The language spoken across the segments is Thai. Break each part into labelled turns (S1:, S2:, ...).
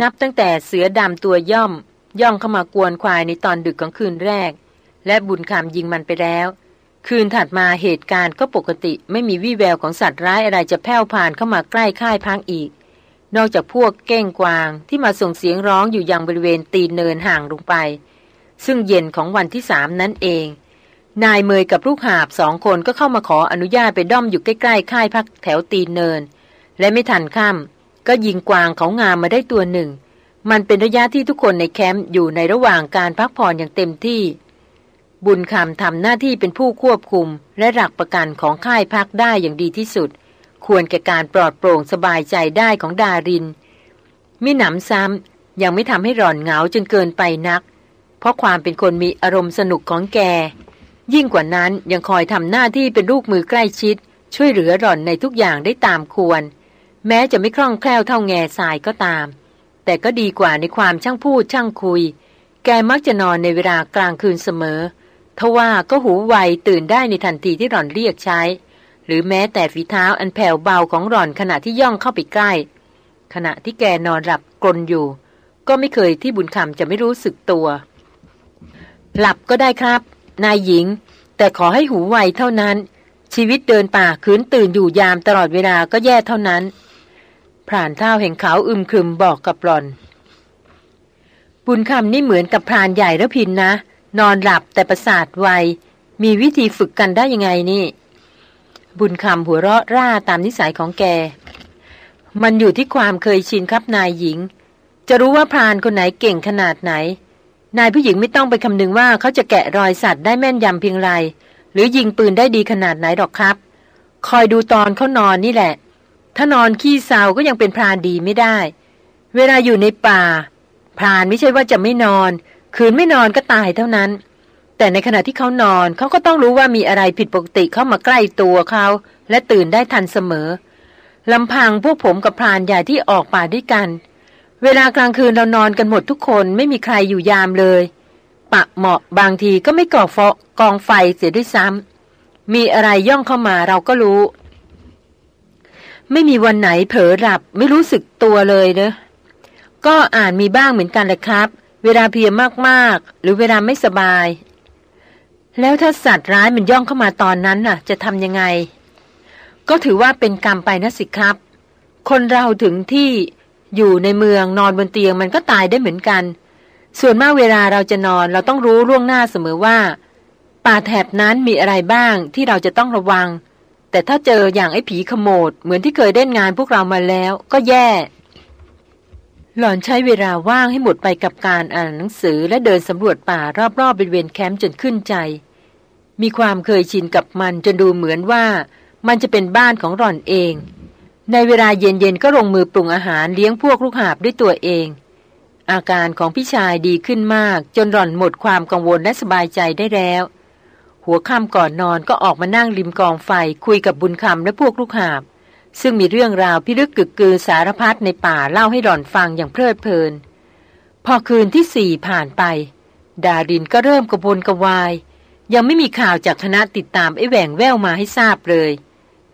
S1: นับตั้งแต่เสือดำตัวย่อม ย่องเข้ามากวนควายในตอนดึกของคืนแรก และบุญคำยิงมันไปแล้ว คืนถัดมาเหตุการณ์ก็ปกติไม่มีวี่แววของสัตว์ร้ายอะไรจะแผ่วผ่านเข้ามาใกล้ค่ายพังอีก นอกจากพวกเก้งกวางที่มาส่งเสียงร้องอยู่ยังบริเวณตีนเนินห่างลงไป ซึ่งเย็นของวันที่สามนั่นเอง นายเมยกับลูกหาบสองคนก็เข้ามาขออนุญาตไปด้อมอยู่ใกล้ๆค่ายพักแถวตีนเนิน และไม่ทันค่ำ ก็ยิงกวางเขางามมาได้ตัวหนึ่ง มันเป็นระยะที่ทุกคนในแคมป์อยู่ในระหว่างการพักผ่อนอย่างเต็มที่ บุญคำทำหน้าที่เป็นผู้ควบคุม และหลักประกันของค่ายพักได้อย่างดีที่สุด ควรแก่การปลอดโปร่งสบายใจได้ของดาริน มิหนำซ้ำยังไม่ทำให้ร่อนเหงาจนเกินไปนัก เพราะความเป็นคนมีอารมณ์สนุกของแก ยิ่งกว่านั้นยังคอยทำหน้าที่เป็นลูกมือใกล้ชิด ช่วยเหลือร่อนในทุกอย่างได้ตามควร แม้จะไม่คล่องแคล่วเท่าแง่ทรายก็ตาม แต่ก็ดีกว่าในความช่างพูดช่างคุย แกมักจะนอนในเวลากลางคืนเสมอทว่าก็หูไวตื่นได้ในทันทีที่ร่อนเรียกใช้ หรือแม้แต่ฝีเท้าอันแผ่วเบาของร่อนขณะที่ย่องเข้าไปใกล้ ขณะที่แกนอนหลับกลนอยู่ ก็ไม่เคยที่บุญคำจะไม่รู้สึกตัว หลับก็ได้ครับ นายหญิง แต่ขอให้หูไวเท่านั้น ชีวิตเดินป่าคืนตื่นอยู่ยามตลอดเวลาก็แย่เท่านั้น พรานเท่าแห่งเขาอึมครึมบอกกับหลอน บุญคำนี่เหมือนกับพรานใหญ่ระพินนะ นอนหลับแต่ประสาทไว มีวิธีฝึกกันได้ยังไงนี่ บุญคำหัวเราะร่าตามนิสัยของแก มันอยู่ที่ความเคยชินครับนายหญิง จะรู้ว่าพรานคนไหนเก่งขนาดไหน นายผู้หญิงไม่ต้องไปคำนึงว่าเขาจะแกะรอยสัตว์ได้แม่นยำเพียงไร หรือยิงปืนได้ดีขนาดไหนหรอกครับ คอยดูตอนเขานอนนี่แหละ ถ้านอนขี้เศร้าก็ยังเป็นพรานดีไม่ได้ เวลาอยู่ในป่า พรานไม่ใช่ว่าจะไม่นอน คืนไม่นอนก็ตายเท่านั้น แต่ในขณะที่เขานอนเขาก็ต้องรู้ว่ามีอะไรผิดปกติเข้ามาใกล้ตัวเขา และตื่นได้ทันเสมอลำพังพวกผมกับพรานใหญ่ที่ออกป่าด้วยกัน เวลากลางคืนเรานอนกันหมดทุกคนไม่มีใครอยู่ยามเลย ปะเหมาะบางทีก็ไม่ก่อฟอกองไฟเสียด้วยซ้ำมีอะไรย่องเข้ามาเราก็รู้ ไม่มีวันไหนเผลอหลับไม่รู้สึกตัวเลยเนอะก็อ่านมีบ้างเหมือนกันแหละครับ เวลาเพียมากๆ หรือเวลาไม่สบาย แล้วถ้าสัตว์ร้ายมันย่องเข้ามาตอนนั้นน่ะ จะทำยังไง ก็ถือว่าเป็นกรรมไปนะสิครับ คนเราถึงที่อยู่ในเมืองนอนบนเตียงมันก็ตายได้เหมือนกัน ส่วนมากเวลาเราจะนอนเราต้องรู้ล่วงหน้าเสมอว่า ป่าแถบนั้นมีอะไรบ้างที่เราจะต้องระวัง แต่ถ้าเจออย่างไอ้ผีขโมดเหมือนที่เคยเล่นงานพวกเรามาแล้ว ก็แย่ หล่อนใช้เวลาว่างให้หมดไปกับการอ่านหนังสือและเดินสำรวจป่ารอบๆบริเวณแคมป์จนขึ้นใจ มีความเคยชินกับมันจนดูเหมือนว่า มันจะเป็นบ้านของหล่อนเอง ในเวลาเย็นๆก็ลงมือปรุงอาหารเลี้ยงพวกลูกหาบด้วยตัวเอง อาการของพี่ชายดีขึ้นมาก จนหล่อนหมดความกังวลและสบายใจได้แล้ว หัวค่ำก่อนนอนก็ออกมานั่งริมกองไฟคุยกับบุญคำและพวกลูกหาบ ซึ่งมีเรื่องราวพิลึกกึกกือสารพัดในป่าเล่าให้หล่อนฟังอย่างเพลิดเพลิน พอคืนที่สี่ผ่านไป ดารินก็เริ่มกระวนกระวาย ยังไม่มีข่าวจากคณะติดตามไอ้แหว่งแววมาให้ทราบเลย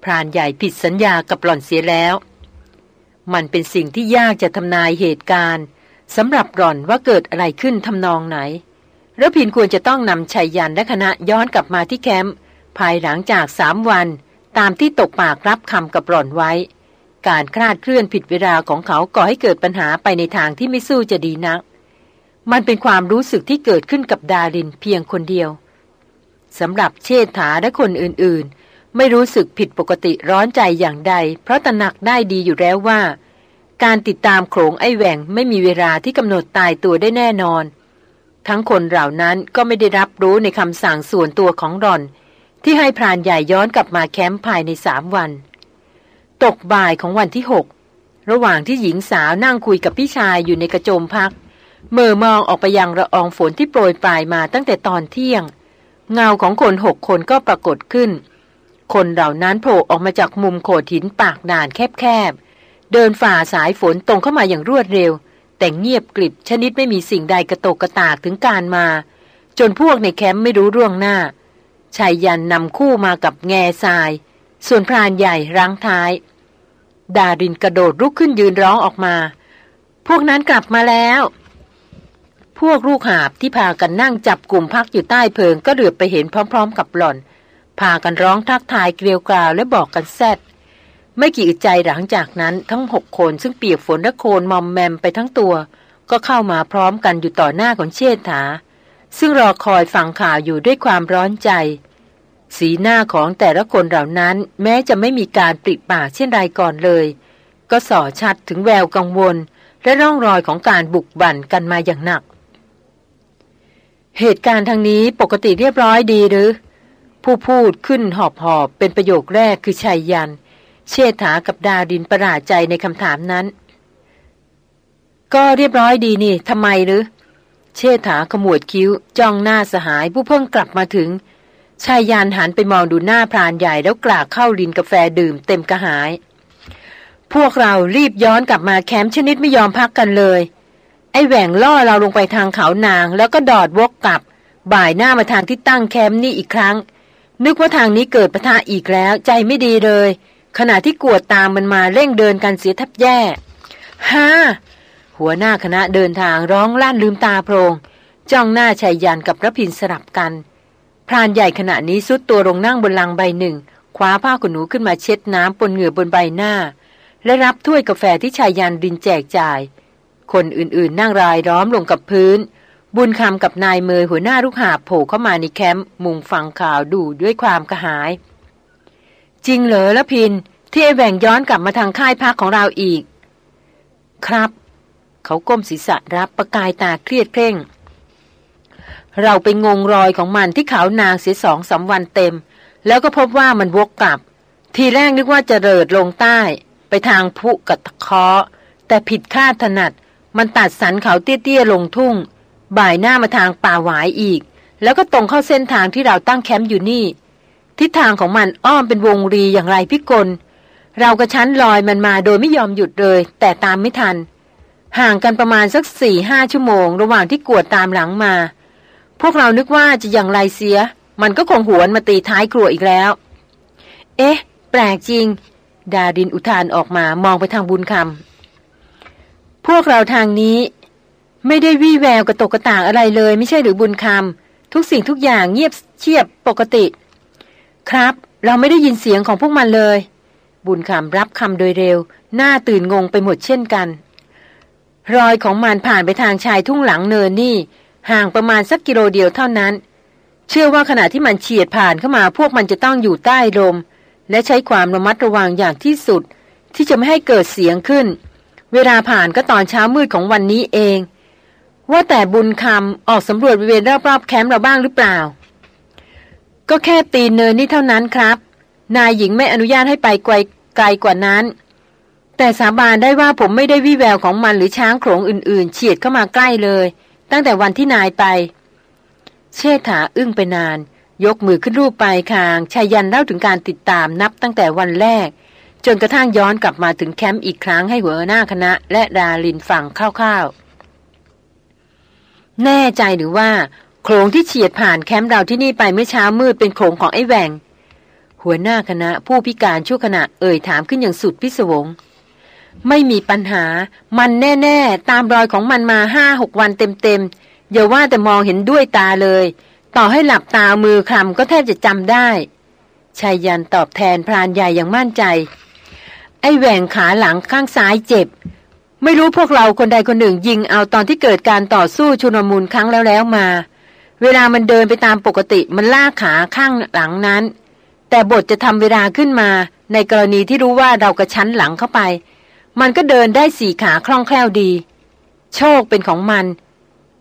S1: พรานใหญ่ผิดสัญญากับหล่อนเสียแล้ว มันเป็นสิ่งที่ยากจะทำนายเหตุการณ์สำหรับหล่อนว่าเกิดอะไรขึ้นทำนองไหน ระพินควรจะต้องนำชัยยันและคณะย้อนกลับมาที่แคมป์ภายหลังจากสามวัน ตามที่ตกปากรับคำกับหล่อนไว้ การคลาดเคลื่อนผิดเวลาของเขาก่อให้เกิดปัญหาไปในทางที่ไม่สู้จะดีนัก มันเป็นความรู้สึกที่เกิดขึ้นกับดารินเพียงคนเดียวสำหรับเชษฐาและคนอื่นๆ ไม่รู้สึกผิดปกติร้อนใจอย่างใด เพราะตระหนักได้ดีอยู่แล้วว่า การติดตามโขงไอแหวงไม่มีเวลาที่กำหนดตายตัวได้แน่นอน ทั้งคนเหล่านั้นก็ไม่ได้รับรู้ในคำสั่งส่วนตัวของรอน ที่ให้พรานใหญ่ย้อนกลับมาแคมป์ภายในสามวัน ตกบ่ายของวันที่หกระหว่างที่หญิงสาวนั่งคุยกับพี่ชายอยู่ในกระโจมพักเมื่อมองออกไปยังระอองฝนที่โปรยปลายมาตั้งแต่ตอนเที่ยง เงาของคนหกคนก็ปรากฏขึ้น คนเหล่านั้นโผล่ออกมาจากมุมโขดหินปากด่านแคบๆเดินฝ่าสายฝนตรงเข้ามาอย่างรวดเร็ว แต่เงียบกริบชนิดไม่มีสิ่งใดกระตกกระตากถึงการมา จนพวกในแคมป์ไม่รู้ร่วงหน้าชายยันนำคู่มากับแง่ทราย ส่วนพรานใหญ่รั้งท้าย ดารินกระโดดลุกขึ้นยืนร้องออกมา พวกนั้นกลับมาแล้ว พวกลูกหาบที่พากันนั่งจับกลุ่มพักอยู่ใต้เพิงก็เหลือบไปเห็นพร้อม ๆ กับหล่อน พากันร้องทักทายเกลียวกราวและบอกกันแซด ไม่กี่อึดใจหลังจากนั้นทั้งหกคนซึ่งเปียกฝนและโคลนมอมแมมไปทั้งตัว ก็เข้ามาพร้อมกันอยู่ต่อหน้าของเชษฐา ซึ่งรอคอยฟังข่าวอยู่ด้วยความร้อนใจ สีหน้าของแต่ละคนเหล่านั้นแม้จะไม่มีการปริปากเช่นไรก่อนเลย ก็ส่อชัดถึงแววกังวล และร่องรอยของการบุกบั่นกันมาอย่างหนัก เหตุการณ์ทางนี้ปกติเรียบร้อยดีหรือ ผู้พูดขึ้นหอบหอบเป็นประโยคแรกคือชัยยัน เชษฐากับดาดินประหลาดใจในคำถามนั้น ก็เรียบร้อยดีนี่ทำไมหรือ เชษฐาขมวดคิ้ว จ้องหน้าสหายผู้เพิ่งกลับมาถึง ชายยานหันไปมองดูหน้าพรานใหญ่แล้วกลากเข้าลินกาแฟดื่มเต็มกระหาย พวกเรารีบย้อนกลับมาแคมป์ชนิดไม่ยอมพักกันเลย ไอ้แหว่งล่อเราลงไปทางเขานาง แล้วก็ดอดวกกลับ บ่ายหน้ามาทางที่ตั้งแคมป์นี่อีกครั้ง นึกว่าทางนี้เกิดปะทะอีกแล้ว ใจไม่ดีเลย ขณะที่กวดตามมันมาเร่งเดินกันเสียทับแย่ฮ่าหัวหน้าคณะเดินทางร้องลั่นลืมตาโพรง จ้องหน้าชายยันกับพระพินสลับกัน พรานใหญ่ขณะนี้สุดตัวลงนั่งบนลังใบหนึ่งคว้าผ้าขนหนูขึ้นมาเช็ดน้ำปนเหงื่อบนใบหน้า และรับถ้วยกาแฟที่ชายยันดินแจกจ่าย คนอื่นๆ นั่งรายล้อมลงกับพื้น บุญคำกับนายเมยหัวหน้าลูกหาโผล่เข้ามาในแคมป์มุงฟังข่าวดูด้วยความกระหาย จริงเหรอละพิน ที่ไอแหว่งย้อนกลับมาทางค่ายพักของเราอีก ครับ เขาก้มศีรษะรับประกายตาเครียดเพ่ง เราไปงงรอยของมันที่เขานางเสียสองสาวันเต็ม แล้วก็พบว่ามันวกกลับ ทีแรกนึกว่าจะเริดลงใต้ ไปทางพุกัตะเคาะแต่ผิดคาดถนัด มันตัดสันเขาเตี้ยๆลงทุ่ง บ่ายหน้ามาทางป่าหวายอีก แล้วก็ตรงเข้าเส้นทางที่เราตั้งแคมป์อยู่นี่ ทิศทางของมันอ้อมเป็นวงรีอย่างไรพิกล เรากระชั้นลอยมันมาโดยไม่ยอมหยุดเลย แต่ตามไม่ทัน ห่างกันประมาณสักสี่ห้าชั่วโมง ระหว่างที่กวดตามหลังมา พวกเรานึกว่าจะอย่างไรเสีย มันก็คงหวนมาตีท้ายครัวอีกแล้ว เอ๊ะ แปลกจริง ดาดินอุทานออกมามองไปทางบุญคำพวกเราทางนี้ ไม่ได้วี่แววกระตกกระต่ากอะไรเลย ไม่ใช่หรือบุญคำทุกสิ่งทุกอย่างเงียบเชียบปกติ ครับ เราไม่ได้ยินเสียงของพวกมันเลย บุญคำรับคำโดยเร็ว หน้าตื่นงงไปหมดเช่นกัน รอยของมันผ่านไปทางชายทุ่งหลังเนินนี่ ห่างประมาณสักกิโลเดียวเท่านั้น เชื่อว่าขณะที่มันเฉียดผ่านเข้ามาพวกมันจะต้องอยู่ใต้ลม และใช้ความระมัดระวังอย่างที่สุด ที่จะไม่ให้เกิดเสียงขึ้น เวลาผ่านก็ตอนเช้ามืดของวันนี้เอง ว่าแต่บุญคำออกสำรวจบริเวณรอบๆแคมป์เราบ้างหรือเปล่า ก็แค่ตีนเนินนี่เท่านั้นครับ นายหญิงไม่อนุญาตให้ไปไกลไกลกว่านั้น แต่สาบานได้ว่าผมไม่ได้วิแววของมันหรือช้างโขลงอื่นๆ เฉียดเข้ามาใกล้เลย ตั้งแต่วันที่นายไป เชษฐาอึ้งไปนาน ยกมือขึ้นรูปปลายคางชายันเล่าถึงการติดตามนับตั้งแต่วันแรก จนกระทั่งย้อนกลับมาถึงแคมป์อีกครั้งให้หัวหน้าคณะ และดาลินฟังคร่าวๆแน่ใจหรือว่า โขงที่เฉียดผ่านแคมป์เราที่นี่ไปเมื่อเช้ามืดเป็นโขงของไอ้แหวงหัวหน้าคณะผู้พิการชั่วขณะเอ่ยถามขึ้นอย่างสุดพิศวง ไม่มีปัญหา มันแน่ๆ ตามรอยของมันมาห้าหกวันเต็มๆอย่าว่าแต่มองเห็นด้วยตาเลย ต่อให้หลับตามือคลำก็แทบจะจำได้ชายยันตอบแทนพรานใหญ่อย่างมั่นใจ ไอ้แหว่งขาหลังข้างซ้ายเจ็บ ไม่รู้พวกเราคนใดคนหนึ่งยิงเอาตอนที่เกิดการต่อสู้ชุนมุนครั้งแล้วแล้วมา เวลามันเดินไปตามปกติมันลากขาข้างหลังนั้น แต่บทจะทำเวลาขึ้นมา ในกรณีที่รู้ว่าเรากระชั้นหลังเข้าไป มันก็เดินได้สี่ขาคล่องแคล่วดี โชคเป็นของมัน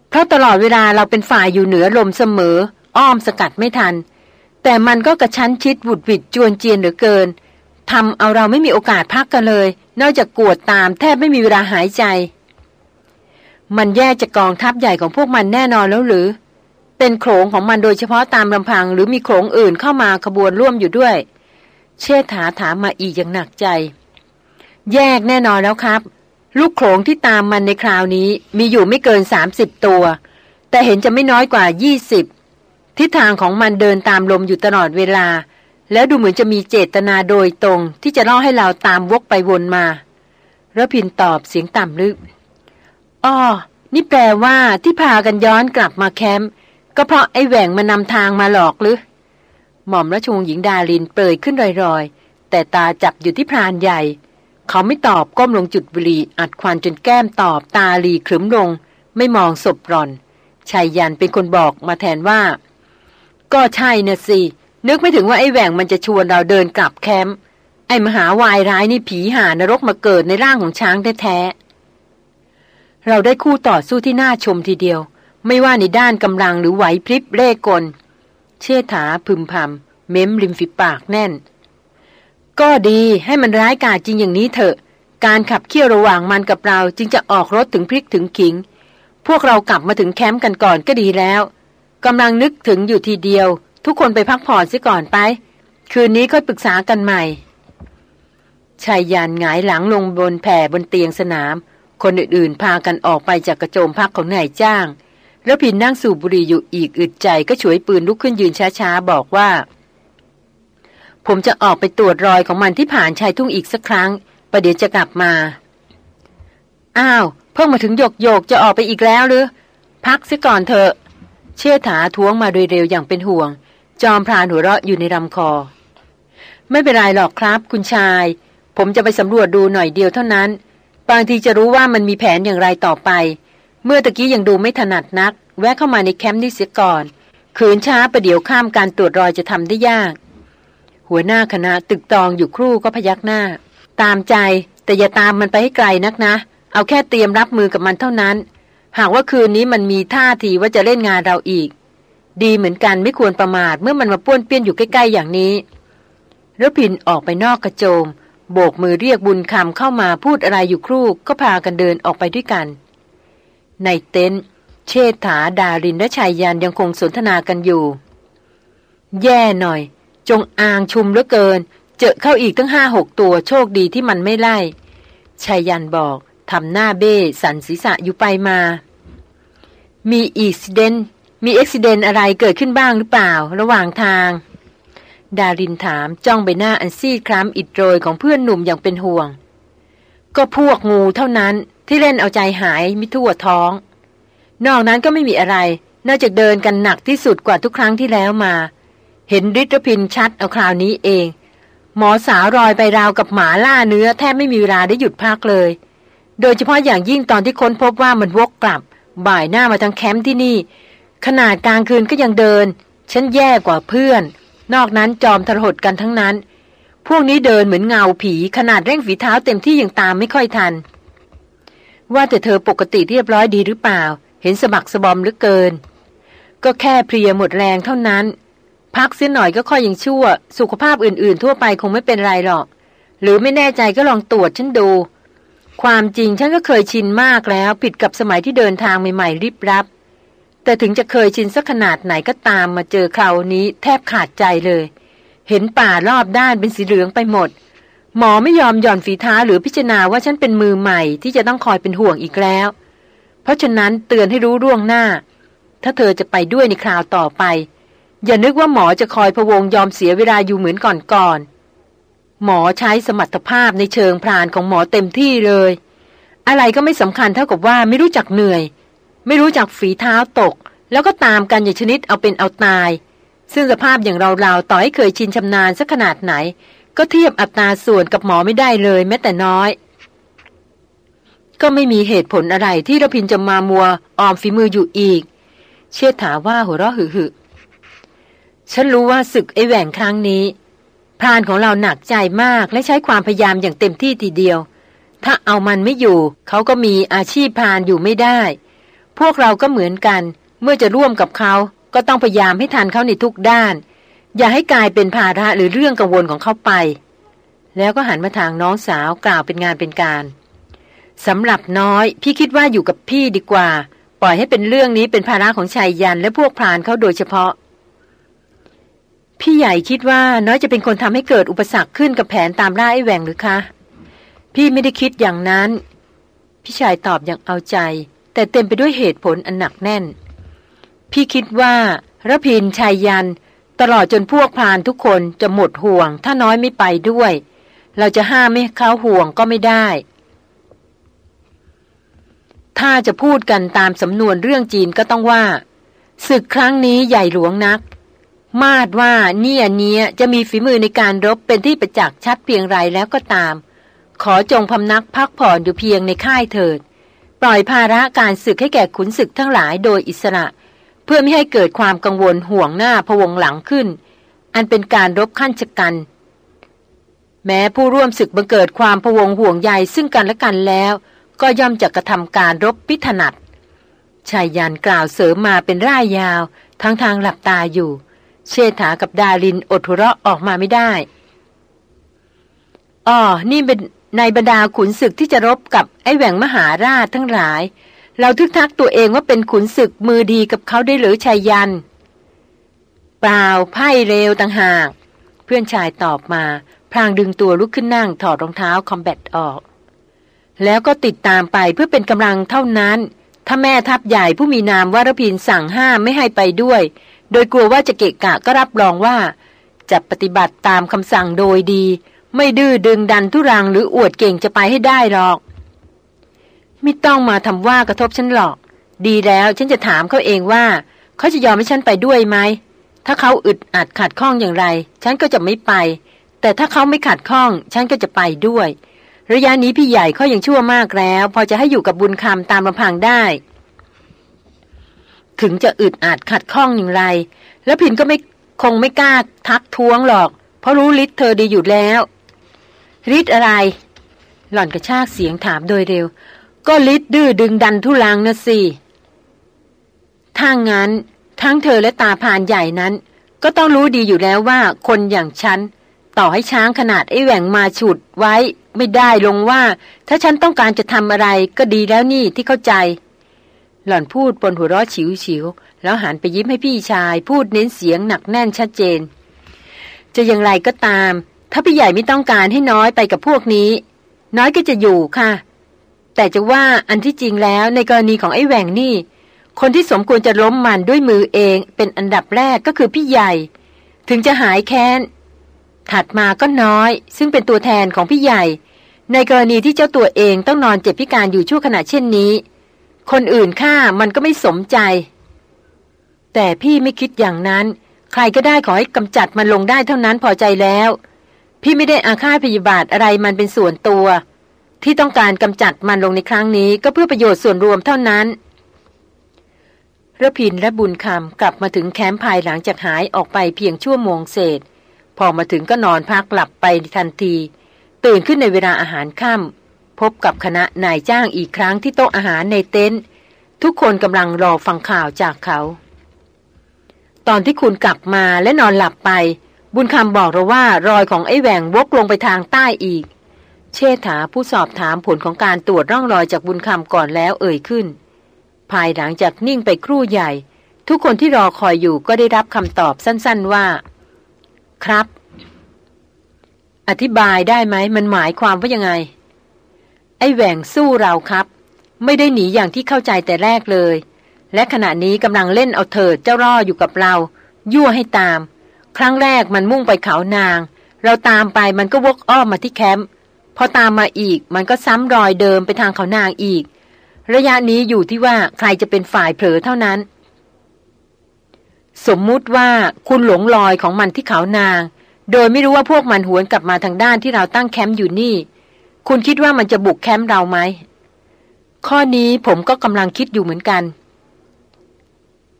S1: เพราะตลอดเวลาเราเป็นฝ่ายอยู่เหนือลมเสมอ อ้อมสกัดไม่ทัน แต่มันก็กระชั้นชิดบุดวิดจวนเจียนเหลือเกินทำเอาเราไม่มีโอกาสพักกันเลย นอกจากกวดตามแทบไม่มีเวลาหายใจ มันแย่จากกองทัพใหญ่ของพวกมันแน่นอนแล้วหรือ เป็นโขงของมันโดยเฉพาะตามลำพังหรือมีโขงอื่นเข้ามาขบวนร่วมอยู่ด้วย เชษฐาถามมาอีกอย่างหนักใจ แยกแน่นอนแล้วครับ ลูกโขงที่ตามมันในคราวนี้มีอยู่ไม่เกินสามสิบตัว แต่เห็นจะไม่น้อยกว่ายี่สิบทิศทางของมันเดินตามลมอยู่ตลอดเวลา แล้วดูเหมือนจะมีเจตนาโดยตรง ที่จะล่อให้เราตามวกไปวนมาระพินตอบเสียงต่ำลึกอ๋อนี่แปลว่าที่พากันย้อนกลับมาแคมป์ ก็เพราะไอ้แหว่งมานำทางมาหลอกหรือ หม่อมราชวงศ์หญิงดาลินเปรยขึ้นรอยๆ แต่ตาจับอยู่ที่พรานใหญ่ เขาไม่ตอบก้มลงจุดบุหรี่อัดควันจนแก้มตอบตาลีขรึมลง ไม่มองศพรอนชายยันเป็นคนบอกมาแทนว่า ก็ใช่นะสินึกไม่ถึงว่าไอ้แหว่งมันจะชวนเราเดินกลับแคมป์ไอ้มหาวายร้ายนี่ผีหานรกมาเกิดในร่างของช้างแท้ๆเราได้คู่ต่อสู้ที่น่าชมทีเดียว ไม่ว่าในด้านกำลังหรือไหวพริบเร่กล เชษฐาพึมพำเม้มริมฝีปากแน่น ก็ดีให้มันร้ายกาจจริงอย่างนี้เถอะ การขับเคี่ยวระหว่างมันกับเราจึงจะออกรถถึงพริกถึงขิง พวกเรากลับมาถึงแคมป์กันก่อนก็ดีแล้วกำลังนึกถึงอยู่ทีเดียว ทุกคนไปพักผ่อนซิก่อนไป คืนนี้ค่อยปรึกษากันใหม่ชายยานหงายหลังลงบนแผ่บนเตียงสนาม คนอื่นๆพากันออกไปจากกระโจมพักของนายจ้าง แล้วพินนั่งสูบบุหรี่อยู่อีกอึดใจก็ฉวยปืนลุกขึ้นยืนช้าๆ บอกว่า ผมจะออกไปตรวจรอยของมันที่ผ่านชายทุ่งอีกสักครั้ง ประเดี๋ยวจะกลับมา อ้าว เพิ่งมาถึงโยกโยกจะออกไปอีกแล้วหรือ พักซิก่อนเถอะ เชี่ยถาท้วงมาโดยเร็วอย่างเป็นห่วง จอมพรานหัวเราะอยู่ในลำคอ ไม่เป็นไรหรอกครับ คุณชาย ผมจะไปสำรวจดูหน่อยเดียวเท่านั้น บางทีจะรู้ว่ามันมีแผนอย่างไรต่อไป เมื่อตะกี้ยังดูไม่ถนัดนัก แวะเข้ามาในแคมป์นี่เสียก่อนขืนช้าประเดี๋ยวข้ามการตรวจรอยจะทำได้ยาก หัวหน้าคณะตึกตองอยู่ครู่ก็พยักหน้า ตามใจแต่อย่าตามมันไปให้ไกลนักนะ เอาแค่เตรียมรับมือกับมันเท่านั้น หากว่าคืนนี้มันมีท่าทีว่าจะเล่นงานเราอีก ดีเหมือนกันไม่ควรประมาทเมื่อมันมาป้วนเปี้ยนอยู่ใกล้ๆอย่างนี้รพินออกไปนอกกระโจม โบกมือเรียกบุญคำเข้ามาพูดอะไรอยู่ครู่ก็พากันเดินออกไปด้วยกัน ในเต็นท์เชษฐาดารินและชายยันยังคงสนทนากันอยู่ แย่หน่อย จงอางชุมเหลือเกิน เจอเข้าอีกตั้งห้าหกตัวโชคดีที่มันไม่ไล่ชายยันบอกทำหน้าเบ้สันศีรษะอยู่ไปมา มีอีกซิเดนมีเอ็กซิเดนอะไรเกิดขึ้นบ้างหรือเปล่า ระหว่างทาง ดารินถามจ้องใบหน้าอันซีดคล้ำอิดโรยของเพื่อนหนุ่มอย่างเป็นห่วง ก็พวกงูเท่านั้น ที่เล่นเอาใจหายมิทั่วท้อง นอกนั้นก็ไม่มีอะไร นอกจากเดินกันหนักที่สุดกว่าทุกครั้งที่แล้วมา เห็นริทพินชัดเอาคราวนี้เอง หมอสาวรอยไปราวกับหมาล่าเนื้อแทบไม่มีเวลาได้หยุดพักเลย โดยเฉพาะอย่างยิ่งตอนที่ค้นพบว่ามันวกกลับ บ่ายหน้ามาทางแคมป์ที่นี่ ขนาดกลางคืนก็ยังเดิน ฉันแย่กว่าเพื่อน นอกนั้นจอมทรหดกันทั้งนั้น พวกนี้เดินเหมือนเงาผีขนาดเร่งฝีเท้าเต็มที่ยังตามไม่ค่อยทัน ว่าแต่เธอปกติเรียบร้อยดีหรือเปล่า เห็นสมักสบอมหรือเกิน ก็แค่เพลียหมดแรงเท่านั้น พักเสียหน่อยก็ค่อยยังชั่ว สุขภาพอื่นๆ ทั่วไปคงไม่เป็นไรหรอก หรือไม่แน่ใจก็ลองตรวจฉันดู ความจริงฉันก็เคยชินมากแล้ว ผิดกับสมัยที่เดินทางใหม่ๆ รีบรับ แต่ถึงจะเคยชินสักขนาดไหนก็ตามมาเจอคราวนี้แทบขาดใจเลย เห็นป่ารอบด้านเป็นสีเหลืองไปหมด หมอไม่ยอมหย่อนฝีเท้าหรือพิจารณาว่าฉันเป็นมือใหม่ที่จะต้องคอยเป็นห่วงอีกแล้ว เพราะฉะนั้นเตือนให้รู้ร่วงหน้า ถ้าเธอจะไปด้วยในคราวต่อไป อย่านึกว่าหมอจะคอยพะวงยอมเสียเวลาอยู่เหมือนก่อนๆหมอใช้สมรรถภาพในเชิงพรานของหมอเต็มที่เลย อะไรก็ไม่สำคัญเท่ากับว่าไม่รู้จักเหนื่อย ไม่รู้จักฝีเท้าตก แล้วก็ตามกันอย่างชนิดเอาเป็นเอาตาย ซึ่งสภาพอย่างเราๆต่อให้เคยชินชำนาญสักขนาดไหน ก็เทียบอัตราส่วนกับหมอไม่ได้เลยแม้แต่น้อย ก็ไม่มีเหตุผลอะไรที่ระพินจะมามัวออมฝีมืออยู่อีก เชื่อถาว่าหัวเราะหึหึฉันรู้ว่าศึกไอแหว่งครั้งนี้ พรานของเราหนักใจมากและใช้ความพยายามอย่างเต็มที่ทีเดียว ถ้าเอามันไม่อยู่ เขาก็มีอาชีพพรานอยู่ไม่ได้ พวกเราก็เหมือนกัน เมื่อจะร่วมกับเขาก็ต้องพยายามให้ทันเขาในทุกด้าน อย่าให้กลายเป็นภาระหรือเรื่องกังวลของเขาไป แล้วก็หันมาทางน้องสาวกล่าวเป็นงานเป็นการสำหรับน้อยพี่คิดว่าอยู่กับพี่ดีกว่า ปล่อยให้เป็นเรื่องนี้เป็นภาระของชายยันและพวกพรานเขาโดยเฉพาะ พี่ใหญ่คิดว่าน้อยจะเป็นคนทำให้เกิดอุปสรรคขึ้นกับแผนตามล่าไอ้แหวงหรือคะ พี่ไม่ได้คิดอย่างนั้น พี่ชายตอบอย่างเอาใจ แต่เต็มไปด้วยเหตุผลอันหนักแน่น พี่คิดว่าระพินชายยัน ตลอดจนพวกพานทุกคนจะหมดห่วง ถ้าน้อยไม่ไปด้วย เราจะห้ามไม่เขาห่วงก็ไม่ได้ ถ้าจะพูดกันตามสำนวนเรื่องจีนก็ต้องว่าศึกครั้งนี้ใหญ่หลวงนัก มาดว่าเนี่ยเนี้ยจะมีฝีมือในการรบเป็นที่ประจักษ์ชัดเพียงไรแล้วก็ตาม ขอจงพำนักพักผ่อนอยู่เพียงในค่ายเถิด ปล่อยภาระการศึกให้แก่ขุนศึกทั้งหลายโดยอิสระ พื่อไม่ให้เกิดความกังวลห่วงหน้าพวงหลังขึ้น อันเป็นการรบขั้นชกัน แม้ผู้ร่วมศึกบังเกิดความพวงห่วงใยซึ่งกันและกันแล้ว ก็ย่อมจะกระทำการรบพิถนัดชายยันกล่าวเสริมมาเป็นร่ายยาว ทั้งทางหลับตาอยู่ เชษฐากับดาลินอดหัวเราะออกมาไม่ได้อ๋อนี่เป็นในบรรดาขุนศึกที่จะรบกับไอ้แหว่งมหาราชทั้งหลาย เราทึกทักตัวเองว่าเป็นขุนศึกมือดีกับเขาได้หรือชายยัน เปล่าไพ่เร็วต่างหาก เพื่อนชายตอบมา พลางดึงตัวลุกขึ้นนั่งถอดรองเท้าคอมแบทออก แล้วก็ติดตามไปเพื่อเป็นกำลังเท่านั้น ถ้าแม่ทัพใหญ่ผู้มีนามวารพินสั่งห้ามไม่ให้ไปด้วย โดยกลัวว่าจะเกะกะก็รับรองว่า จะปฏิบัติตามคำสั่งโดยดี ไม่ดื้อดึงดันทุรังหรืออวดเก่งจะไปให้ได้หรอก ไม่ต้องมาทำว่ากระทบฉันหรอก ดีแล้วฉันจะถามเขาเองว่า เขาจะยอมให้ฉันไปด้วยไหม ถ้าเขาอึดอัดขัดข้องอย่างไร ฉันก็จะไม่ไป แต่ถ้าเขาไม่ขัดข้อง ฉันก็จะไปด้วย ระยะนี้พี่ใหญ่เขายังชั่วมากแล้ว พอจะให้อยู่กับบุญคำตามลำพังได้ ถึงจะอึดอัดขัดข้องอย่างไร แล้วผินก็ไม่คงไม่กล้าทักท้วงหรอก เพราะรู้ฤทธิ์เธอดีอยู่แล้วฤทธิ์อะไร หล่อนกระชากเสียงถามโดยเร็ว ก็ฤทธิ์ดื้อดึงดันทุลังนะสิถ้างั้น ทั้งเธอและตาพานใหญ่นั้น ก็ต้องรู้ดีอยู่แล้วว่าคนอย่างฉัน ต่อให้ช้างขนาดไอ้แหว่งมาฉุดไว้ ไม่ได้ลงว่า ถ้าฉันต้องการจะทำอะไรก็ดีแล้วนี่ที่เข้าใจ หล่อนพูดปนหัวเราะฉิวฉิวแล้วหันไปยิ้มให้พี่ชาย พูดเน้นเสียงหนักแน่นชัดเจน จะอย่างไรก็ตาม ถ้าพี่ใหญ่ไม่ต้องการให้น้อยไปกับพวกนี้ น้อยก็จะอยู่ค่ะ แต่จะว่าอันที่จริงแล้วในกรณีของไอ้แหว่งนี่ คนที่สมควรจะล้มมันด้วยมือเองเป็นอันดับแรกก็คือพี่ใหญ่ ถึงจะหายแค้น ถัดมาก็น้อย ซึ่งเป็นตัวแทนของพี่ใหญ่ ในกรณีที่เจ้าตัวเองต้องนอนเจ็บพิการอยู่ชั่วขณะเช่นนี้ คนอื่นฆ่ามันก็ไม่สมใจ แต่พี่ไม่คิดอย่างนั้น ใครก็ได้ขอให้กำจัดมันลงได้เท่านั้นพอใจแล้ว พี่ไม่ได้อาฆาตพยาบาทอะไรมันเป็นส่วนตัว ที่ต้องการกำจัดมันลงในครั้งนี้ก็เพื่อประโยชน์ส่วนรวมเท่านั้นระพินและบุญคำกลับมาถึงแคมป์ภายหลังจากหายออกไปเพียงชั่วโมงเศษ พอมาถึงก็นอนพักหลับไปทันที ตื่นขึ้นในเวลาอาหารค่ำพบกับคณะนายจ้างอีกครั้งที่โต๊ะอาหารในเต็นท์ทุกคนกำลังรอฟังข่าวจากเขา ตอนที่คุณกลับมาและนอนหลับไป บุญคำบอกเราว่ารอยของไอ้แหวงวกลงไปทางใต้อีก เชษฐาผู้สอบถามผลของการตรวจร่องรอยจากบุญคำก่อนแล้วเอ่ยขึ้น ภายหลังจากนิ่งไปครู่ใหญ่ ทุกคนที่รอคอยอยู่ก็ได้รับคำตอบสั้นๆว่า ครับ อธิบายได้ไหมมันหมายความว่ายังไง ไอ้แหว่งสู้เราครับ ไม่ได้หนีอย่างที่เข้าใจแต่แรกเลย และขณะนี้กำลังเล่นเอาเถิดเจ้าร่ออยู่กับเรา ยั่วให้ตาม ครั้งแรกมันมุ่งไปเขานาง เราตามไปมันก็วกอ้อมมาที่แคมป์ อตามมาอีกมันก็ซ้ำรอยเดิมไปทางเขานางอีก ระยะนี้อยู่ที่ว่าใครจะเป็นฝ่ายเผลอเท่านั้น สมมุติว่าคุณหลงลอยของมันที่เขานาง โดยไม่รู้ว่าพวกมันหวนกลับมาทางด้านที่เราตั้งแคมป์อยู่นี่ คุณคิดว่ามันจะบุกแคมป์เราไหม ข้อนี้ผมก็กำลังคิดอยู่เหมือนกัน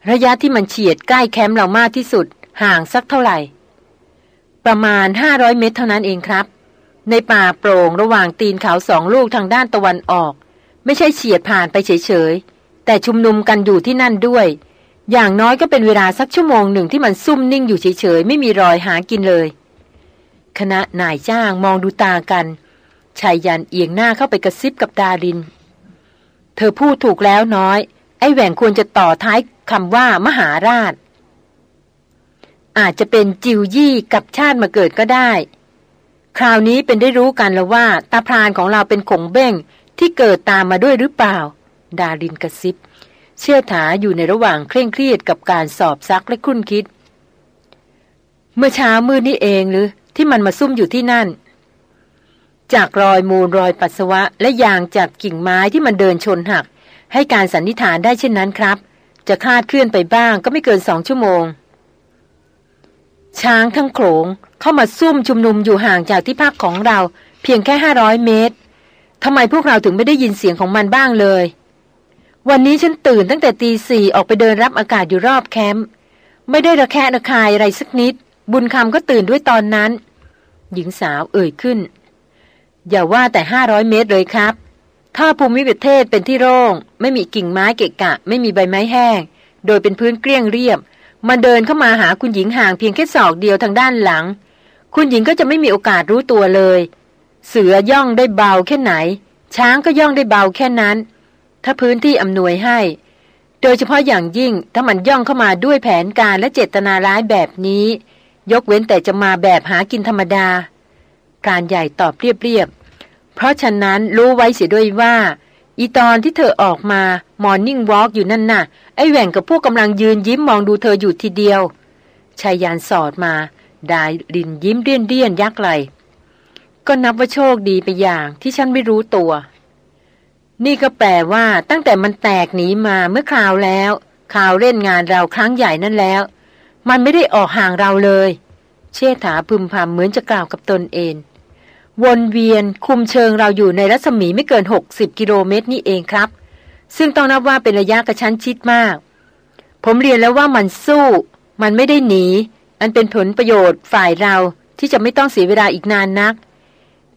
S1: ระยะที่มันเฉียดใกล้แคมป์เรามากที่สุด ห่างสักเท่าไหร่ ประมาณห้าร้อยเมตรเท่านั้นเองครับ ในป่าโปร่งระหว่างตีนเขาสองลูกทางด้านตะวันออก ไม่ใช่เฉียดผ่านไปเฉยๆ แต่ชุมนุมกันอยู่ที่นั่นด้วย อย่างน้อยก็เป็นเวลาสักชั่วโมงหนึ่งที่มันซุ่มนิ่งอยู่เฉยๆ ไม่มีรอยหากินเลย คณะนายจ้างมองดูตากันชายยันเอียงหน้าเข้าไปกระซิบกับดาริน เธอพูดถูกแล้วน้อย ไอ้แหว่งควรจะต่อท้ายคำว่ามหาราช อาจจะเป็นจิวยี่กับชาติมาเกิดก็ได้ คราวนี้เป็นได้รู้กันแล้วว่า ตาพรานของเราเป็นขงเบ้งที่เกิดตามมาด้วยหรือเปล่า ดารินกระซิบ เชื่อถาอยู่ในระหว่างเคร่งเครียดกับการสอบซักและคุ้นคิด เมื่อเช้ามืดนี่เองหรือ ที่มันมาซุ่มอยู่ที่นั่น จากรอยมูลรอยปัสสาวะ และยางจากกิ่งไม้ที่มันเดินชนหัก ให้การสันนิษฐานได้เช่นนั้นครับ จะคลาดเคลื่อนไปบ้างก็ไม่เกินสองชั่วโมง ช้างทั้งโขลง เข้ามาซุ่มชุมนุมอยู่ห่างจากที่พักของเรา เพียงแค่ห้าร้อยเมตรทำไมพวกเราถึงไม่ได้ยินเสียงของมันบ้างเลย วันนี้ฉันตื่นตั้งแต่ตีสี่ออกไปเดินรับอากาศอยู่รอบแคมป์ไม่ได้ระแคะระคายอะไรสักนิด บุญคำก็ตื่นด้วยตอนนั้น หญิงสาวเอ่ยขึ้น อย่าว่าแต่ห้าร้อยเมตรเลยครับ ถ้าภูมิประเทศเป็นที่โร่ง ไม่มีกิ่งไม้เกะกะ ไม่มีใบไม้แห้ง โดยเป็นพื้นเกลี้ยงเรียบ มันเดินเข้ามาหาคุณหญิงห่างเพียงแค่ศอกเดียวทางด้านหลัง คุณหญิงก็จะไม่มีโอกาสรู้ตัวเลย เสือย่องได้เบาแค่ไหน ช้างก็ย่องได้เบาแค่นั้น ถ้าพื้นที่อำนวยให้ โดยเฉพาะอย่างยิ่งถ้ามันย่องเข้ามาด้วยแผนการและเจตนาร้ายแบบนี้ ยกเว้นแต่จะมาแบบหากินธรรมดาการใหญ่ตอบเรียบๆ เพราะฉะนั้นรู้ไว้เสียด้วยว่า อีตอนที่เธอออกมามอร์นิ่งวอล์กอยู่นั่นน่ะ ไอ้แหว่งกับพวกกำลังยืนยิ้มมองดูเธออยู่ทีเดียวชายยานสอดมา ดายลินยิ้มเรียนเรียนยักไหลก็นับว่าโชคดีไปอย่างที่ฉันไม่รู้ตัว นี่ก็แปลว่าตั้งแต่มันแตกหนีมาเมื่อคราวแล้วข่าวเล่นงานเราครั้งใหญ่นั่นแล้ว มันไม่ได้ออกห่างเราเลย เชษฐาพึมพำเหมือนจะกล่าวกับตนเอง วนเวียนคุมเชิงเราอยู่ในรัศมีไม่เกิน 60 กิโลเมตรนี่เองครับ ซึ่งต้องนับว่าเป็นระยะกระชั้นชิดมาก ผมเรียนแล้วว่ามันสู้ มันไม่ได้หนี อันเป็นผลประโยชน์ฝ่ายเราที่จะไม่ต้องเสียเวลาอีกนานนัก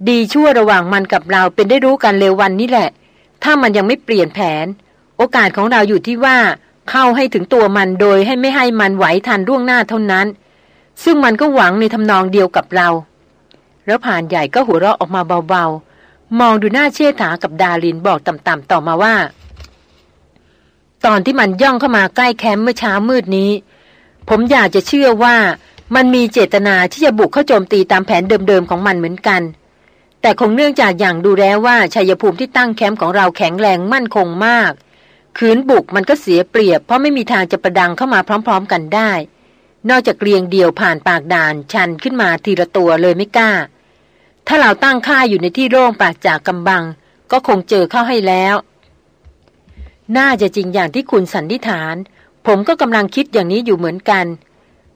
S1: ดีชั่วระหว่างมันกับเราเป็นได้รู้กันเร็ววันนี้แหละ ถ้ามันยังไม่เปลี่ยนแผน โอกาสของเราอยู่ที่ว่าเข้าให้ถึงตัวมันโดยให้ไม่ให้มันไหวทันร่วงหน้าเท่านั้น ซึ่งมันก็หวังในทำนองเดียวกับเรา แล้วผ่านใหญ่ก็หัวเราะออกมาเบาๆ มองดูหน้าเชษฐากับดาลินบอกต่ำๆต่อมาว่า ตอนที่มันย่องเข้ามาใกล้แคมป์เมื่อเช้ามืดนี้ ผมอยากจะเชื่อว่ามันมีเจตนาที่จะบุกเข้าโจมตีตามแผนเดิมๆของมันเหมือนกัน แต่คงเนื่องจากอย่างดูแล้วว่าชัยภูมิที่ตั้งแคมป์ของเราแข็งแรงมั่นคงมาก ขืนบุกมันก็เสียเปรียบ เพราะไม่มีทางจะประดังเข้ามาพร้อม ๆ กันได้ นอกจากเรียงเดียวผ่านปากด่านชันขึ้นมาทีละตัวเลยไม่กล้า ถ้าเราตั้งค่าอยู่ในที่โล่งปากจากกำบัง ก็คงเจอเข้าให้แล้ว น่าจะจริงอย่างที่คุณสันนิษฐาน ผมก็กำลังคิดอย่างนี้อยู่เหมือนกัน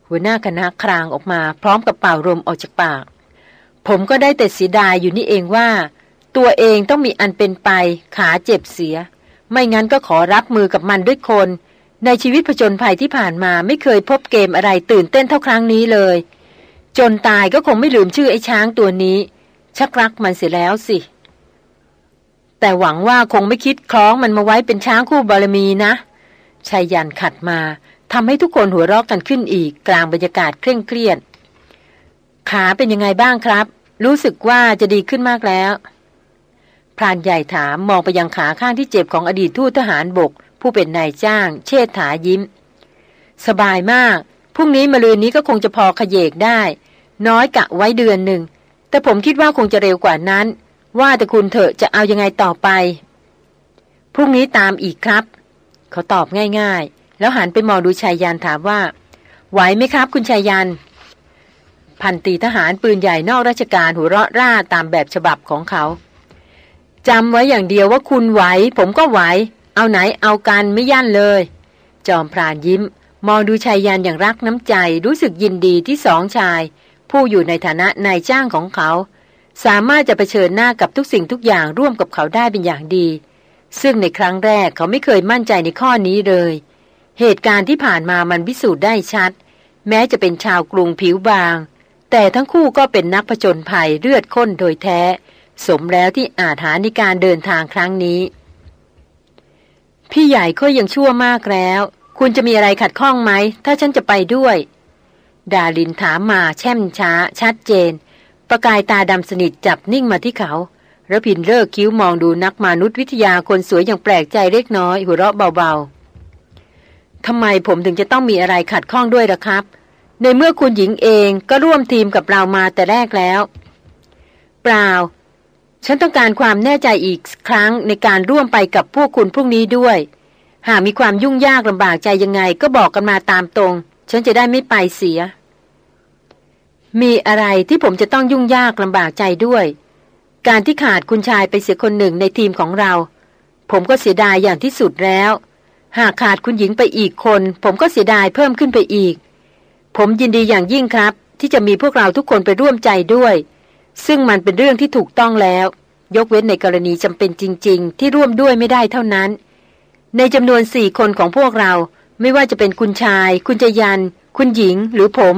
S1: หัวหน้าคณะครางออกมาพร้อมกับเป่าลมออกจากปาก ผมก็ได้แต่เสียดายอยู่นี่เองว่า ตัวเองต้องมีอันเป็นไปขาเจ็บเสีย ไม่งั้นก็ขอรับมือกับมันด้วยคน ในชีวิตผจญภัยที่ผ่านมาไม่เคยพบเกมอะไรตื่นเต้นเท่าครั้งนี้เลย จนตายก็คงไม่ลืมชื่อไอ้ช้างตัวนี้ ชักรักมันเสียแล้วสิ แต่หวังว่าคงไม่คิดคล้องมันมาไว้เป็นช้างคู่บารมีนะ ชายยันขัดมาทำให้ทุกคนหัวเราะกันขึ้นอีกกลางบรรยากาศเคร่งเครียด ขาเป็นยังไงบ้างครับ รู้สึกว่าจะดีขึ้นมากแล้วพรานใหญ่ถามมองไปยังขาข้างที่เจ็บของอดีตทูตทหารบก ผู้เป็นนายจ้าง เชษฐายิ้ม สบายมากพรุ่งนี้มะรืนนี้ก็คงจะพอขยเยกได้ น้อยกะไว้เดือนหนึ่งแต่ผมคิดว่าคงจะเร็วกว่านั้น ว่าแต่คุณเถอะจะเอายังไงต่อไปพรุ่งนี้ตามอีกครับ เขาตอบง่ายๆ แล้วหันไปมองดูชายยันถามว่า ไหวไหมครับ คุณชายยันพันตีทหารปืนใหญ่นอกราชการหัวเราะร่าตามแบบฉบับของเขาจำไว้อย่างเดียวว่าคุณไหว ผมก็ไหว เอาไหนเอากันไม่ยั่นเลย จอมพรานยิ้ม มองดูชายยันอย่างรักน้ำใจรู้สึกยินดีที่สองชาย ผู้อยู่ในฐานะนายจ้างของเขา สามารถจะะเผชิญหน้ากับทุกสิ่งทุกอย่างร่วมกับเขาได้เป็นอย่างดี ซึ่งในครั้งแรกเขาไม่เคยมั่นใจในข้อนี้เลย เหตุการณ์ที่ผ่านมามันพิสูจน์ได้ชัด แม้จะเป็นชาวกรุงผิวบาง แต่ทั้งคู่ก็เป็นนักผจญภัยเลือดข้นโดยแท้ สมแล้วที่อาจหาในการเดินทางครั้งนี้ พี่ใหญ่ก็ยังชั่วมากแล้ว คุณจะมีอะไรขัดข้องไหม ถ้าฉันจะไปด้วย ดาลินถามมาแช่มช้า ชัดเจน ประกายตาดำสนิทจับนิ่งมาที่เขา ระพินเลิกคิ้วมองดูนักมนุษยวิทยาคนสวยอย่างแปลกใจเล็กน้อย หัวเราะเบาๆทำไมผมถึงจะต้องมีอะไรขัดข้องด้วยล่ะครับ ในเมื่อคุณหญิงเองก็ร่วมทีมกับเรามาแต่แรกแล้ว เปล่า ฉันต้องการความแน่ใจอีกครั้งในการร่วมไปกับพวกคุณพรุ่งนี้ด้วย หากมีความยุ่งยากลำบากใจยังไง ก็บอกกันมาตามตรง ฉันจะได้ไม่ไปเสีย มีอะไรที่ผมจะต้องยุ่งยากลำบากใจด้วย การที่ขาดคุณชายไปเสียคนหนึ่งในทีมของเรา ผมก็เสียดายอย่างที่สุดแล้ว หากขาดคุณหญิงไปอีกคน ผมก็เสียดายเพิ่มขึ้นไปอีก ผมยินดีอย่างยิ่งครับ ที่จะมีพวกเราทุกคนไปร่วมใจด้วย ซึ่งมันเป็นเรื่องที่ถูกต้องแล้ว ยกเว้นในกรณีจำเป็นจริง ๆ ที่ร่วมด้วยไม่ได้เท่านั้น ในจำนวนสี่คนของพวกเรา ไม่ว่าจะเป็นคุณชาย คุณจยัน คุณหญิงหรือผม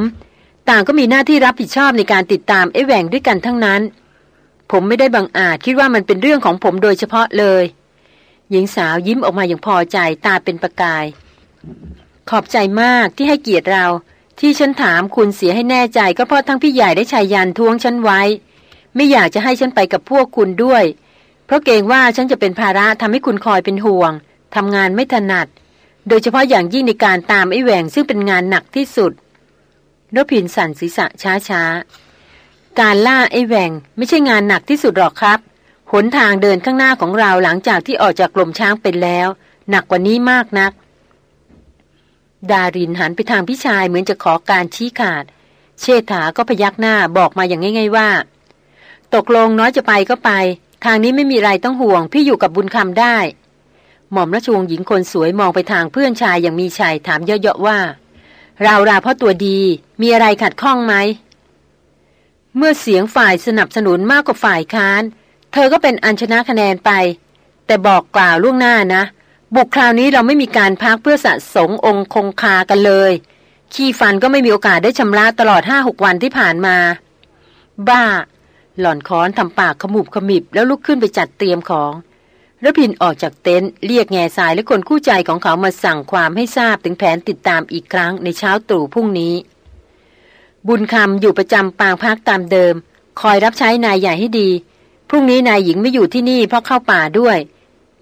S1: ต่างก็มีหน้าที่รับผิดชอบในการติดตามไอ้แหว่งด้วยกันทั้งนั้น ผมไม่ได้บังอาจคิดว่ามันเป็นเรื่องของผมโดยเฉพาะเลย หญิงสาวยิ้มออกมาอย่างพอใจตาเป็นประกาย ขอบใจมากที่ให้เกียรติเรา ที่ฉันถามคุณเสียให้แน่ใจก็เพราะทั้งพี่ใหญ่ได้ชายยันทวงฉันไว้ ไม่อยากจะให้ฉันไปกับพวกคุณด้วย เพราะเกรงว่าฉันจะเป็นภาระทำให้คุณคอยเป็นห่วงทำงานไม่ถนัด โดยเฉพาะอย่างยิ่งในการตามไอ้แหวงซึ่งเป็นงานหนักที่สุดรพินสั่นศีรษะช้าๆ การล่าไอ้แหวงไม่ใช่งานหนักที่สุดหรอกครับ หนทางเดินข้างหน้าของเราหลังจากที่ออกจากกลมช้างเป็นแล้ว หนักกว่านี้มากนัก ดารินหันไปทางพี่ชายเหมือนจะขอการชี้ขาด เชษฐาก็พยักหน้าบอกมาอย่างง่าย ๆว่า ตกลงน้อยจะไปก็ไป ทางนี้ไม่มีไรต้องห่วง พี่อยู่กับบุญคำได้ หม่อมราชวงศ์หญิงคนสวยมองไปทางเพื่อนชายอย่างมีชัยถามเยาะๆว่า เราราเพราะตัวดี มีอะไรขัดข้องไหม เมื่อเสียงฝ่ายสนับสนุนมากกว่าฝ่ายค้าน เธอก็เป็นอันชนะคะแนนไป แต่บอกกล่าวล่วงหน้านะ บุกคราวนี้เราไม่มีการพักเพื่อสะสงองคงคากันเลย ขี้ฟันก็ไม่มีโอกาสได้ชำระตลอดห้าหกวันที่ผ่านมา บ้า หล่อนค้อนทำปากขมุบขมิบแล้วลุกขึ้นไปจัดเตรียมของระพินออกจากเต็นท์เรียกแง่สายและคนคู่ใจของเขามาสั่งความให้ทราบถึงแผนติดตามอีกครั้งในเช้าตรู่พรุ่งนี้ บุญคำอยู่ประจำปางพักตามเดิม คอยรับใช้นายใหญ่ให้ดี พรุ่งนี้นายหญิงไม่อยู่ที่นี่เพราะเข้าป่าด้วย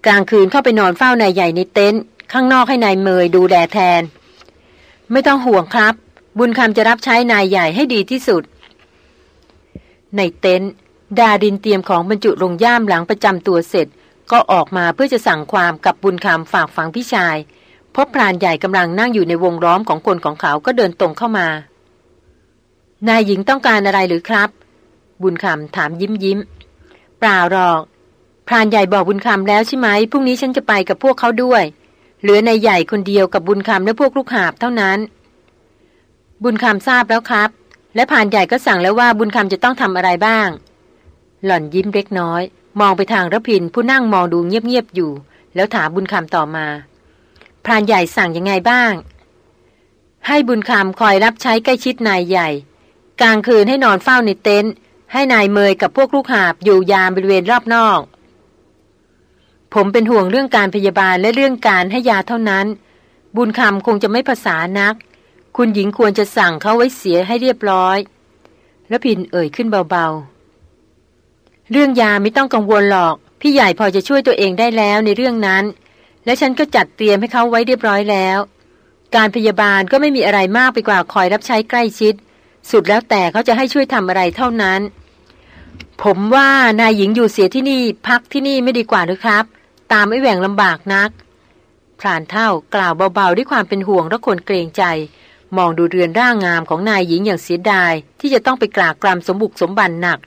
S1: กลางคืนเข้าไปนอนเฝ้านายใหญ่ในเต็นท์ข้างนอกให้นายเมยดูแลแทน ไม่ต้องห่วงครับ บุญคำจะรับใช้นายใหญ่ให้ดีที่สุด ในเต็นท์ดาดินเตรียมของบรรจุลงย่ามหลังประจำตัวเสร็จ ก็ออกมาเพื่อจะสั่งความกับบุญคำฝากฝังพี่ชายพบพรานใหญ่กำลังนั่งอยู่ในวงล้อมของคนของเขาก็เดินตรงเข้ามา นายหญิงต้องการอะไรหรือครับ บุญคำถามยิ้มยิ้มเปล่าหรอก พรานใหญ่บอกบุญคำแล้วใช่ไหมพรุ่งนี้ฉันจะไปกับพวกเขาด้วย เหลือในใหญ่คนเดียวกับบุญคำและพวกลูกหาบเท่านั้น บุญคำทราบแล้วครับ และพรานใหญ่ก็สั่งแล้วว่าบุญคำจะต้องทำอะไรบ้าง หล่อนยิ้มเล็กน้อย มองไปทางระพินผู้นั่งมองดูเงียบๆอยู่ แล้วถามบุญคำต่อมา พรานใหญ่สั่งยังไงบ้างให้บุญคำคอยรับใช้ใกล้ชิดนายใหญ่ กลางคืนให้นอนเฝ้าในเต็นท์ให้นายเมยกับพวกลูกหาบอยู่ยามบริเวณรอบนอก ผมเป็นห่วงเรื่องการพยาบาลและเรื่องการให้ยาเท่านั้น บุญคำคงจะไม่ภาษานัก คุณหญิงควรจะสั่งเขาไว้เสียให้เรียบร้อยแล้วพินเอ่ยขึ้นเบาๆ เรื่องยาไม่ต้องกังวลหรอก พี่ใหญ่พอจะช่วยตัวเองได้แล้วในเรื่องนั้น และฉันก็จัดเตรียมให้เขาไว้เรียบร้อยแล้ว การพยาบาลก็ไม่มีอะไรมากไปกว่าคอยรับใช้ใกล้ชิด สุดแล้วแต่เขาจะให้ช่วยทำอะไรเท่านั้น ผมว่านายหญิงอยู่เสียที่นี่พักที่นี่ไม่ดีกว่าหรือครับ ตามไม่แหว่งลำบากนักพรานเท่ากล่าวเบาๆด้วยความเป็นห่วงและคนเกรงใจ มองดูเรือนร่างงามของนายหญิงอย่างเสียดาย ที่จะต้องไปกรากกรำสมบุกสมบันหนัก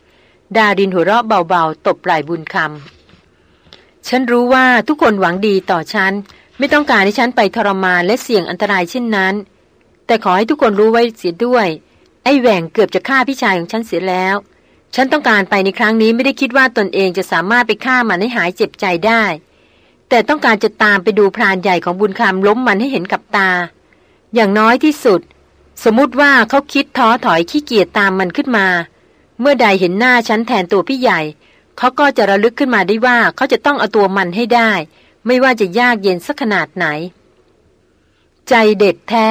S1: ดาดินหัวเราะเบาๆ ตบไหล่บุญคำฉันรู้ว่าทุกคนหวังดีต่อฉัน ไม่ต้องการให้ฉันไปทรมานและเสี่ยงอันตรายเช่นนั้น แต่ขอให้ทุกคนรู้ไว้เสียด้วย ไอ้แหว่งเกือบจะฆ่าพี่ชายของฉันเสียแล้ว ฉันต้องการไปในครั้งนี้ไม่ได้คิดว่าตนเองจะสามารถไปฆ่ามันให้หายเจ็บใจได้ แต่ต้องการจะตามไปดูพรานใหญ่ของบุญคำล้มมันให้เห็นกับตา อย่างน้อยที่สุด สมมติว่าเขาคิดท้อถอยขี้เกียจตามมันขึ้นมา เมื่อใดเห็นหน้าฉันแทนตัวพี่ใหญ่ เขาก็จะระลึกขึ้นมาได้ว่าเขาจะต้องเอาตัวมันให้ได้ ไม่ว่าจะยากเย็นสักขนาดไหน ใจเด็ดแท้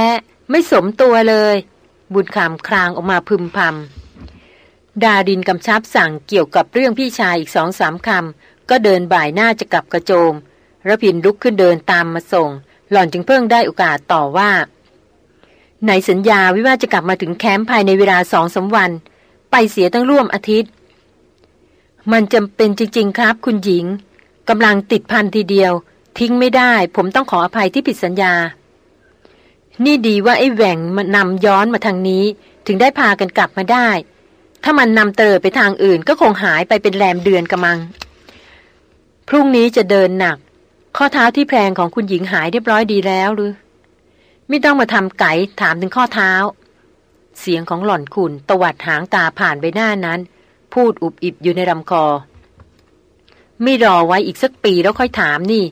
S1: ไม่สมตัวเลย บุญคำครางออกมาพึมพำดาดินกำชับสั่งเกี่ยวกับเรื่องพี่ชายอีกสองสามคำก็เดินบ่ายหน้าจะกลับกระโจมระพินลุกขึ้นเดินตามมาส่ง หล่อนจึงเพิ่งได้โอกาสต่อว่าในสัญญาวิว่าจะกลับมาถึงแคมป์ภายในเวลาสองสาวัน ไปเสียตั้งร่วมอาทิตย์ มันจำเป็นจริง ๆ ครับคุณหญิงกำลังติดพันทีเดียว ทิ้งไม่ได้ ผมต้องขออภัยที่ผิดสัญญา นี่ดีว่าไอ้แหว่งมันนำย้อนมาทางนี้ ถึงได้พากันกลับมาได้ ถ้ามันนำเตอไปทางอื่นก็คงหายไปเป็นแรมเดือนกระมัง พรุ่งนี้จะเดินหนัก ข้อเท้าที่แพงของคุณหญิงหายเรียบร้อยดีแล้วหรือ ไม่ต้องมาทำไก่ถามถึงข้อเท้า เสียงของหล่อนขุนตวัดหางตาผ่านไปหน้านั้น พูดอุบอิบอยู่ในลำคอ ไม่รอไว้อีกสักปีแล้วค่อยถามนี่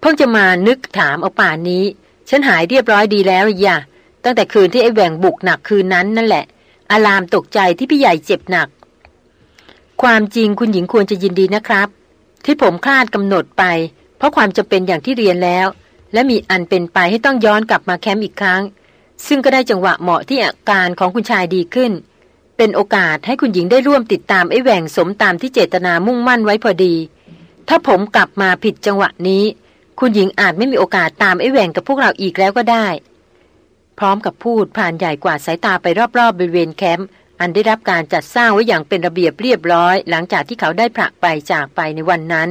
S1: เพิ่งจะมานึกถามเอาป่านนี้ ฉันหายเรียบร้อยดีแล้วอย่าตั้งแต่คืนที่ไอ้แหว่งบุกหนักคืนนั้นนั่นแหละ อารามตกใจที่พี่ใหญ่เจ็บหนัก ความจริงคุณหญิงควรจะยินดีนะครับ ที่ผมคลาดกำหนดไป เพราะความจำเป็นอย่างที่เรียนแล้ว และมีอันเป็นไปให้ต้องย้อนกลับมาแคมป์อีกครั้ง ซึ่งก็ได้จังหวะเหมาะที่อาการของคุณชายดีขึ้น เป็นโอกาสให้คุณหญิงได้ร่วมติดตามไอ้แหว่งสมตามที่เจตนามุ่งมั่นไว้พอดี ถ้าผมกลับมาผิดจังหวะนี้ คุณหญิงอาจไม่มีโอกาสตามไอ้แหว่งกับพวกเราอีกแล้วก็ได้ พร้อมกับพูดผ่านใหญ่กว่าสายตาไปรอบๆบริเวณแคมป์อันได้รับการจัดสร้างไว้อย่างเป็นระเบียบเรียบร้อย หลังจากที่เขาได้พระไปจากไปในวันนั้น